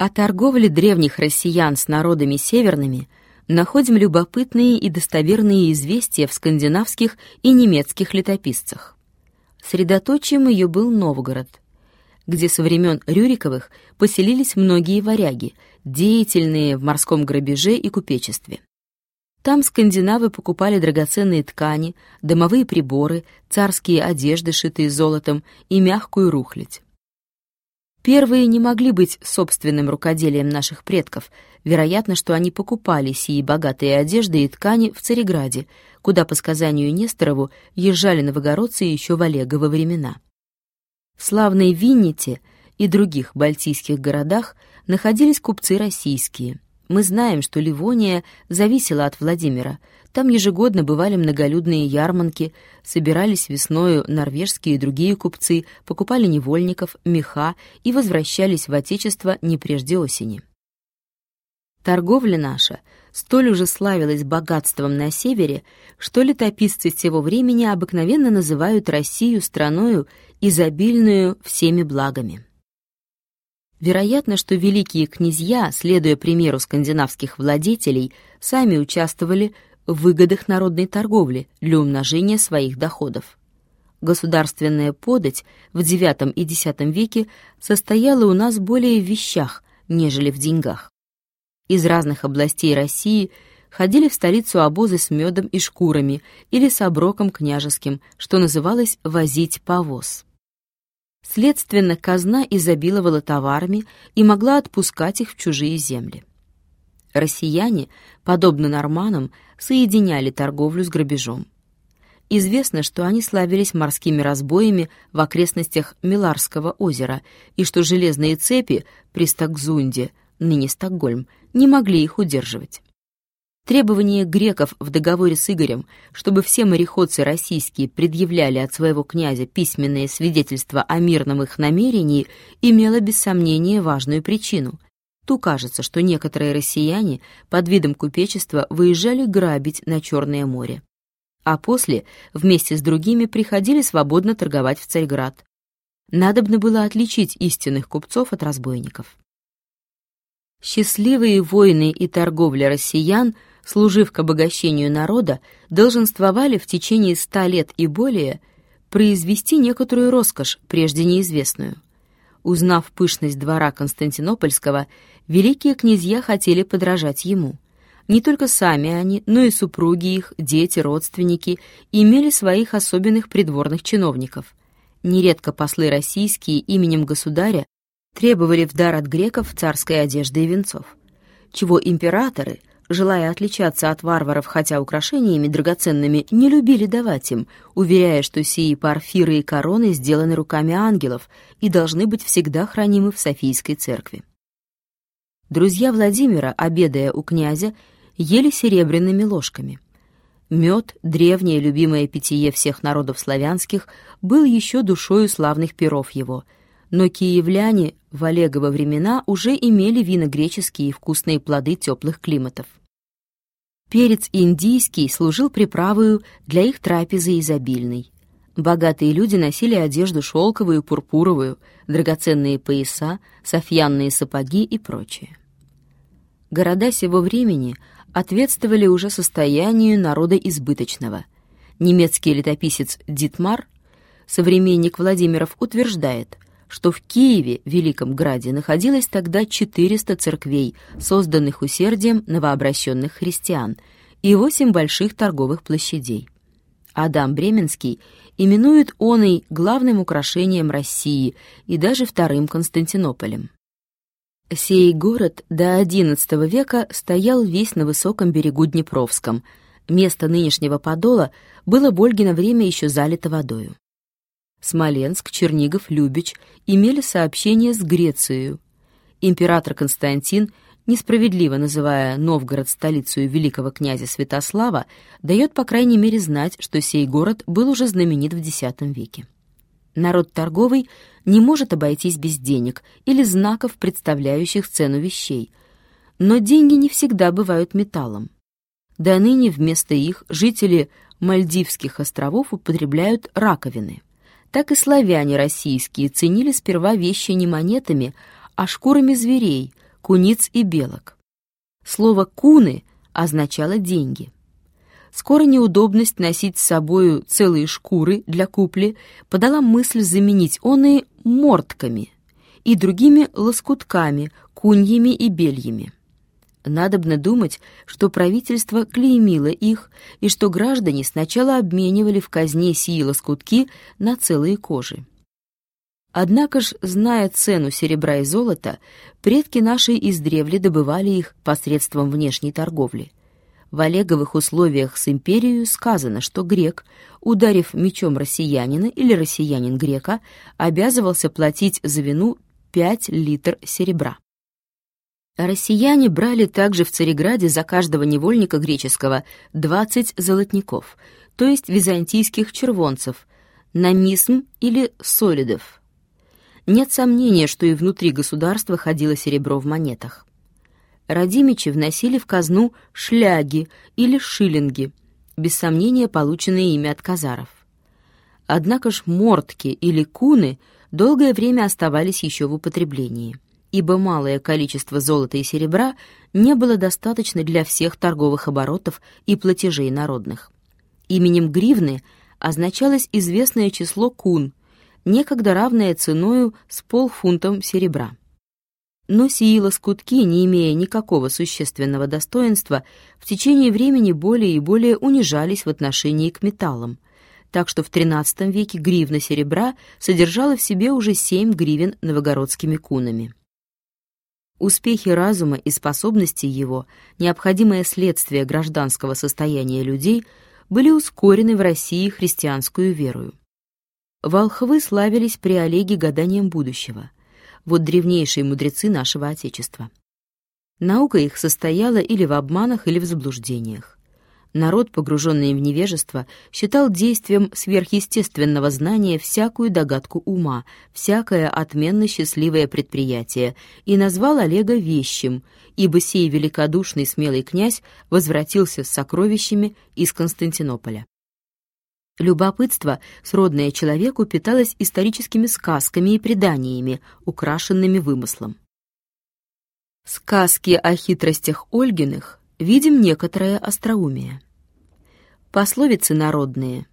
О торговле древних россиян с народами северными находим любопытные и достоверные известия в скандинавских и немецких летописцах. Средоточием ее был Новгород, где со времен Рюриковых поселились многие варяги, деятельные в морском грабеже и купечестве. Там скандинавы покупали драгоценные ткани, домовые приборы, царские одежды, шитые золотом, и мягкую рухлядь. Первые не могли быть собственным рукоделием наших предков. Вероятно, что они покупали сии богатые одежды и ткани в Цареграде, куда, по сказанию Несторову, езжали новогородцы еще в Олегово времена. В славной Винните и других балтийских городах находились купцы российские. Мы знаем, что Ливония зависела от Владимира — там ежегодно бывали многолюдные ярмарки, собирались весною норвежские и другие купцы, покупали невольников, меха и возвращались в Отечество не прежде осени. Торговля наша столь уже славилась богатством на севере, что летописцы сего времени обыкновенно называют Россию страною, изобильную всеми благами. Вероятно, что великие князья, следуя примеру скандинавских владетелей, сами участвовали в выгодах народной торговли для умножения своих доходов. Государственная подать в IX и X веке состояла у нас более в вещах, нежели в деньгах. Из разных областей России ходили в столицу обозы с медом и шкурами или с оброком княжеским, что называлось «возить повоз». Следственно, казна изобиловала товарами и могла отпускать их в чужие земли. Россияне, подобно норманам, соединяли торговлю с грабежом. Известно, что они славились морскими разбоями в окрестностях Миларского озера и что железные цепи при Стокзунде, ныне Стокгольм, не могли их удерживать. Требование греков в договоре с Игорем, чтобы все мореходцы российские предъявляли от своего князя письменные свидетельства о мирном их намерении, имело без сомнения важную причину — Ту кажется, что некоторые россияне под видом купечества выезжали грабить на Черное море, а после вместе с другими приходили свободно торговать в Царьград. Надобно было отличить истинных купцов от разбойников. Счастливые войны и торговля россиян, служив к обогащению народа, долженствовали в течение ста лет и более произвести некоторую роскошь, прежде неизвестную — Узнав пышность двора Константинопольского, великие князья хотели подражать ему. Не только сами они, но и супруги их, дети, родственники имели своих особенных придворных чиновников. Нередко послы российские именем государя требовали в дар от греков царской одежды и венцов, чего императоры — желая отличаться от варваров, хотя украшениями драгоценными не любили давать им, уверяя, что сии парфиры и короны сделаны руками ангелов и должны быть всегда хранимы в Софийской церкви. Друзья Владимира, обедая у князя, ели серебряными ложками. Мед, древнее любимое питье всех народов славянских, был еще душою славных перов его — но киевляне в Олегово времена уже имели вина греческие и вкусные плоды теплых климатов. Перец индийский служил приправою для их трапезы изобильной. Богатые люди носили одежду шелковую, пурпуровую, драгоценные пояса, софьянные сапоги и прочее. Города сего времени ответствовали уже состоянию народа избыточного. Немецкий летописец Дитмар, современник Владимиров, утверждает – что в Киеве, Великом Граде, находилось тогда 400 церквей, созданных усердием новообращенных христиан, и восемь больших торговых площадей. Адам Бременский именует оной главным украшением России и даже вторым Константинополем. Сей город до XI века стоял весь на высоком берегу Днепровском. Место нынешнего Подола было в Ольгино время еще залито водою. Смоленск, Чернигов, Любич имели сообщение с Грецией. Император Константин, несправедливо называя Новгород столицей великого князя Святослава, дает по крайней мере знать, что сей город был уже знаменит в X веке. Народ торговый не может обойтись без денег или знаков, представляющих цену вещей. Но деньги не всегда бывают металлом. До ныне вместо их жители Мальдивских островов употребляют раковины так и славяне российские ценили сперва вещи не монетами, а шкурами зверей, куниц и белок. Слово «куны» означало «деньги». Скоро неудобность носить с собою целые шкуры для купли подала мысль заменить оные мортками и другими лоскутками, куньями и бельями. Надобно думать, что правительство клеймило их, и что граждане сначала обменивали в казне сии лоскутки на целые кожи. Однако ж, зная цену серебра и золота, предки наши издревле добывали их посредством внешней торговли. В Олеговых условиях с империей сказано, что грек, ударив мечом россиянина или россиянин грека, обязывался платить за вину 5 литр серебра. Россияне брали также в Цареграде за каждого невольника греческого 20 золотников, то есть византийских червонцев, намисм или солидов. Нет сомнения, что и внутри государства ходило серебро в монетах. Радимичи вносили в казну шляги или шиллинги, без сомнения полученные ими от казаров. Однако ж мортки или куны долгое время оставались еще в употреблении ибо малое количество золота и серебра не было достаточно для всех торговых оборотов и платежей народных. Именем гривны означалось известное число кун, некогда равное ценою с полфунтом серебра. Но сии лоскутки, не имея никакого существенного достоинства, в течение времени более и более унижались в отношении к металлам, так что в XIII веке гривна серебра содержала в себе уже семь гривен новогородскими кунами. Успехи разума и способности его, необходимое следствие гражданского состояния людей, были ускорены в России христианскую верою. Волхвы славились при Олеге гаданием будущего. Вот древнейшие мудрецы нашего Отечества. Наука их состояла или в обманах, или в заблуждениях. Народ, погруженный в невежество, считал действием сверхъестественного знания всякую догадку ума, всякое отменно счастливое предприятие, и назвал Олега вещим, ибо сей великодушный смелый князь возвратился с сокровищами из Константинополя. Любопытство, сродное человеку, питалось историческими сказками и преданиями, украшенными вымыслом. Сказки о хитростях Ольгиных видим некоторое остроумие. Пословицы народные.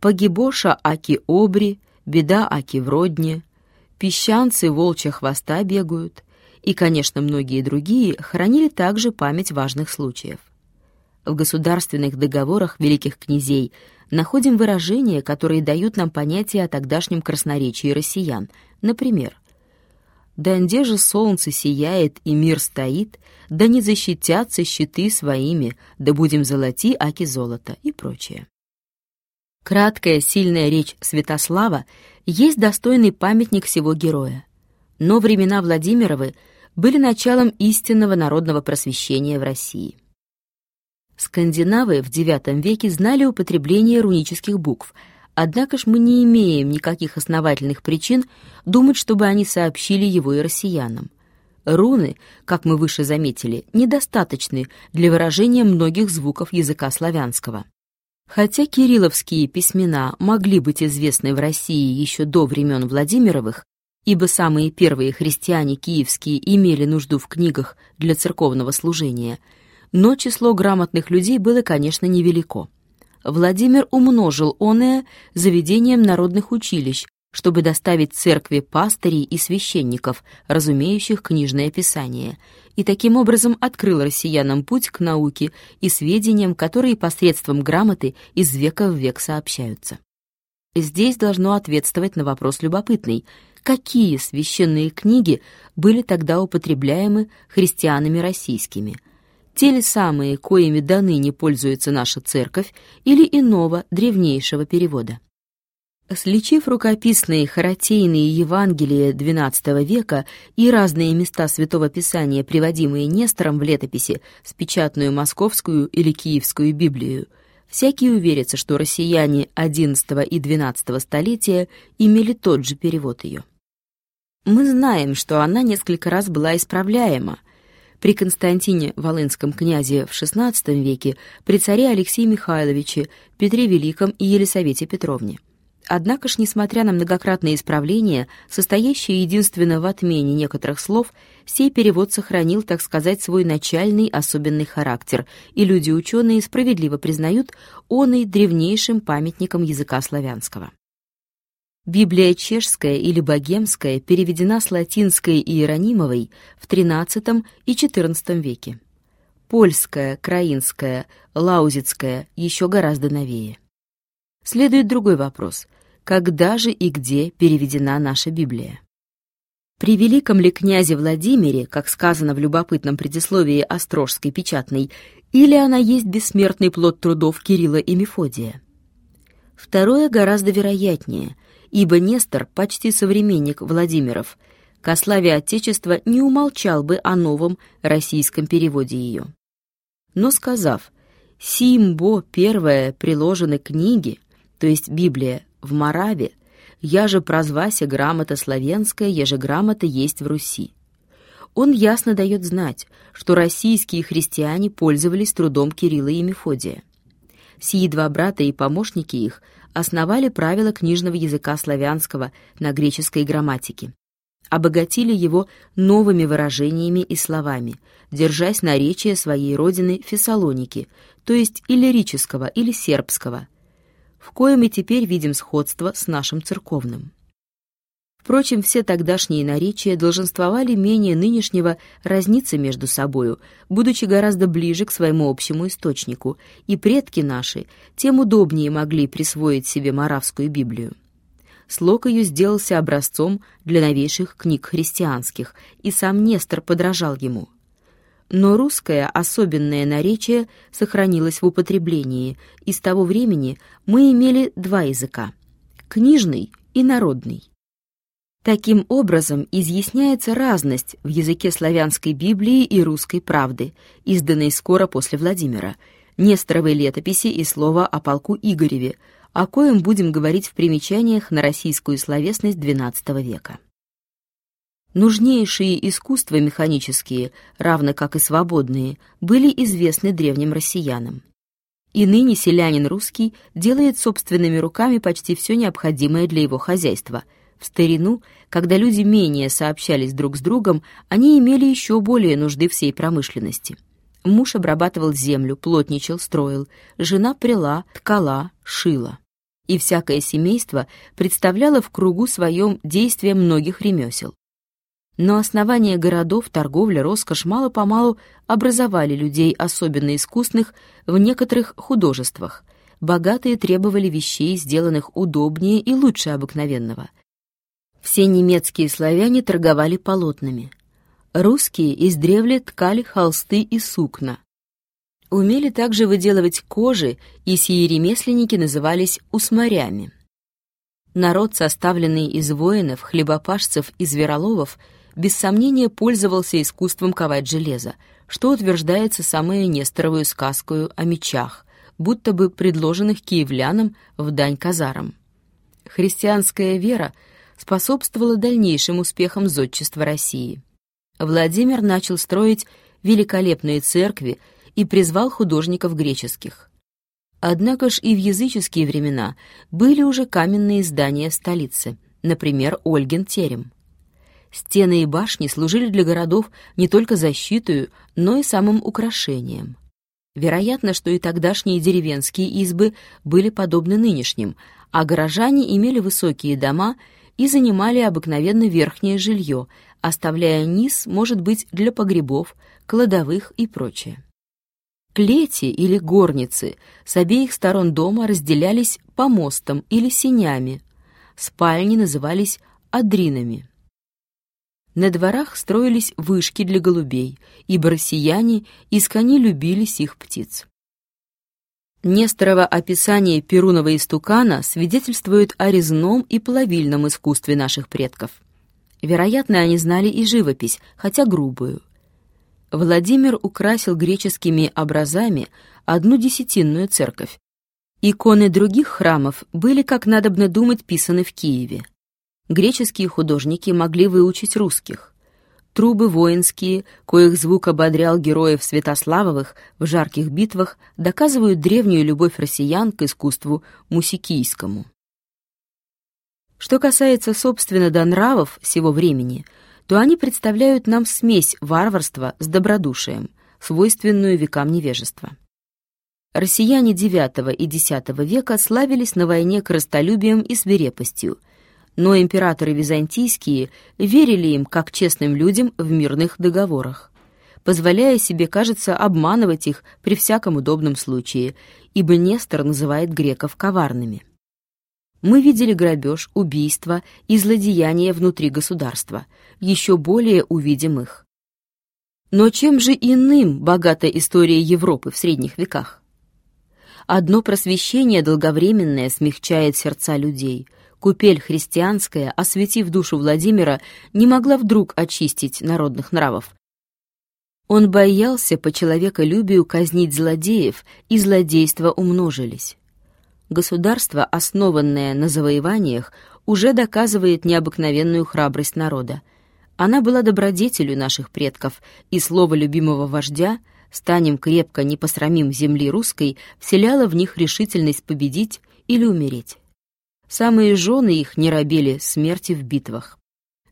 «Погибоша аки обри, беда аки вродне», «Песчанцы волчья хвоста бегают» и, конечно, многие другие хранили также память важных случаев. В государственных договорах великих князей находим выражения, которые дают нам понятие о тогдашнем красноречии россиян. Например, да где же солнце сияет и мир стоит, да не защитятся щиты своими, да будем золоти, аки золото и прочее. Краткая, сильная речь Святослава есть достойный памятник всего героя. Но времена Владимировы были началом истинного народного просвещения в России. Скандинавы в IX веке знали употребление рунических букв — Однако ж мы не имеем никаких основательных причин думать, чтобы они сообщили его и россиянам. Руны, как мы выше заметили, недостаточны для выражения многих звуков языка славянского. Хотя кирилловские письмена могли быть известны в России еще до времен Владимировых, ибо самые первые христиане киевские имели нужду в книгах для церковного служения, но число грамотных людей было, конечно, невелико. Владимир умножил оное заведением народных училищ, чтобы доставить церкви пастырей и священников, разумеющих книжное писание, и таким образом открыл россиянам путь к науке и сведениям, которые посредством грамоты из века в век сообщаются. Здесь должно ответствовать на вопрос любопытный, какие священные книги были тогда употребляемы христианами российскими – те ли самые, коими до ныне пользуется наша церковь, или иного, древнейшего перевода. Сличив рукописные харатейные Евангелия XII века и разные места Святого Писания, приводимые Нестором в летописи с печатную московскую или киевскую Библию, всякий уверится, что россияне XI и XII столетия имели тот же перевод ее. Мы знаем, что она несколько раз была исправляема, при Константине Волынском князе в XVI веке, при царе Алексее Михайловиче, Петре Великом и Елисавете Петровне. Однако ж, несмотря на многократные исправления, состоящие единственно в отмене некоторых слов, сей перевод сохранил, так сказать, свой начальный особенный характер, и люди-ученые справедливо признают он и древнейшим памятником языка славянского. Библия чешская или богемская переведена с латинской Иеронимовой в XIII и XIV веке. Польская, краинская, лаузицкая еще гораздо новее. Следует другой вопрос. Когда же и где переведена наша Библия? При великом ли князе Владимире, как сказано в любопытном предисловии Острожской печатной, или она есть бессмертный плод трудов Кирилла и Мефодия? Второе гораздо вероятнее – ибо Нестор, почти современник Владимиров, ко славе Отечества не умолчал бы о новом российском переводе ее. Но сказав «Симбо первое приложены книги», то есть Библия, в Мораве, я же прозвася грамота славянская, еже грамота есть в Руси. Он ясно дает знать, что российские христиане пользовались трудом Кирилла и Мефодия. Сии два брата и помощники их основали правила книжного языка славянского на греческой грамматике, обогатили его новыми выражениями и словами, держась наречия своей родины Фессалоники, то есть иллирического или сербского, в коем и теперь видим сходство с нашим церковным. Впрочем, все тогдашние наречия долженствовали менее нынешнего разниться между собою, будучи гораздо ближе к своему общему источнику, и предки наши тем удобнее могли присвоить себе Моравскую Библию. Слог ее сделался образцом для новейших книг христианских, и сам Нестор подражал ему. Но русское особенное наречие сохранилось в употреблении, и с того времени мы имели два языка — книжный и народный. Таким образом изъясняется разность в языке славянской Библии и русской правды, изданной скоро после Владимира, Несторовой летописи и слова о полку Игореве, о коем будем говорить в примечаниях на российскую словесность XII века. Нужнейшие искусства механические, равно как и свободные, были известны древним россиянам. И ныне селянин русский делает собственными руками почти все необходимое для его хозяйства – в старину, когда люди менее сообщались друг с другом, они имели еще более нужды всей промышленности. Муж обрабатывал землю, плотничал, строил, жена прила, ткала, шила. И всякое семейство представляло в кругу своем действие многих ремесел. Но основания городов, торговля, роскошь мало-помалу образовали людей особенно искусных в некоторых художествах. Богатые требовали вещей, сделанных удобнее и лучше обыкновенного. Все немецкие славяне торговали полотнами. Русские издревле ткали холсты и сукна. Умели также выделывать кожи, и сии ремесленники назывались усмарями. Народ, составленный из воинов, хлебопашцев и звероловов, без сомнения пользовался искусством ковать железо, что утверждается самую Несторовую сказку о мечах, будто бы предложенных киевлянам в дань казарам. Христианская вера — способствовало дальнейшим успехам зодчества России. Владимир начал строить великолепные церкви и призвал художников греческих. Однако ж и в языческие времена были уже каменные здания в столице, например, Ольгин терем. Стены и башни служили для городов не только защитой, но и самым украшением. Вероятно, что и тогдашние деревенские избы были подобны нынешним, а горожане имели высокие дома и занимали обыкновенно верхнее жилье, оставляя низ, может быть, для погребов, кладовых и прочее. Клети или горницы с обеих сторон дома разделялись помостом или сенями. Спальни назывались адринами. На дворах строились вышки для голубей, ибо россияне искони любили сих птиц. Несторово описание Перунова истукана свидетельствует о резном и плавильном искусстве наших предков. Вероятно, они знали и живопись, хотя грубую. Владимир украсил греческими образами одну десятинную церковь. Иконы других храмов были, как надобно думать, писаны в Киеве. Греческие художники могли выучить русских трубы воинские, коих звук ободрял героев Святославовых в жарких битвах, доказывают древнюю любовь россиян к искусству мусикийскому. Что касается, собственно, до нравов сего времени, то они представляют нам смесь варварства с добродушием, свойственную векам невежества. Россияне IX и X века славились на войне крыстолюбием и свирепостью, но императоры византийские верили им как честным людям в мирных договорах, позволяя себе, кажется, обманывать их при всяком удобном случае, ибо Нестор называет греков коварными. Мы видели грабеж, убийство и злодеяния внутри государства, еще более увидим их. Но чем же иным богата история Европы в средних веках? Одно просвещение долговременное смягчает сердца людей. Купель христианская, осветив душу Владимира, не могла вдруг очистить народных нравов. Он боялся по человеколюбию казнить злодеев, и злодейства умножились. Государство, основанное на завоеваниях, уже доказывает необыкновенную храбрость народа. Она была добродетелью наших предков, и слово любимого вождя «станем крепко, не посрамим земли русской» вселяло в них решительность победить или умереть. Самые жены их не робели смерти в битвах.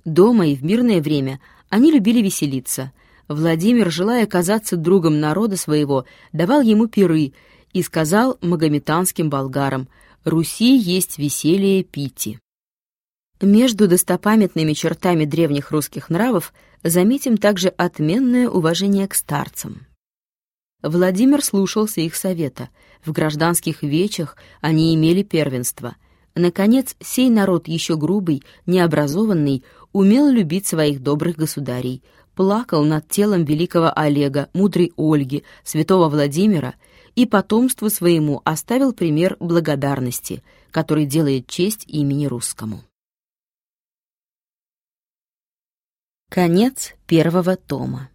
Дома и в мирное время они любили веселиться. Владимир, желая казаться другом народа своего, давал ему пиры и сказал магометанским болгарам «Руси есть веселье пити». Между достопамятными чертами древних русских нравов заметим также отменное уважение к старцам. Владимир слушался их совета. В гражданских вечах они имели первенство. Наконец, сей народ еще грубый, необразованный, умел любить своих добрых государей, плакал над телом великого Олега, мудрой Ольги, святого Владимира и потомству своему оставил пример благодарности, который делает честь имени русскому. Конец первого тома.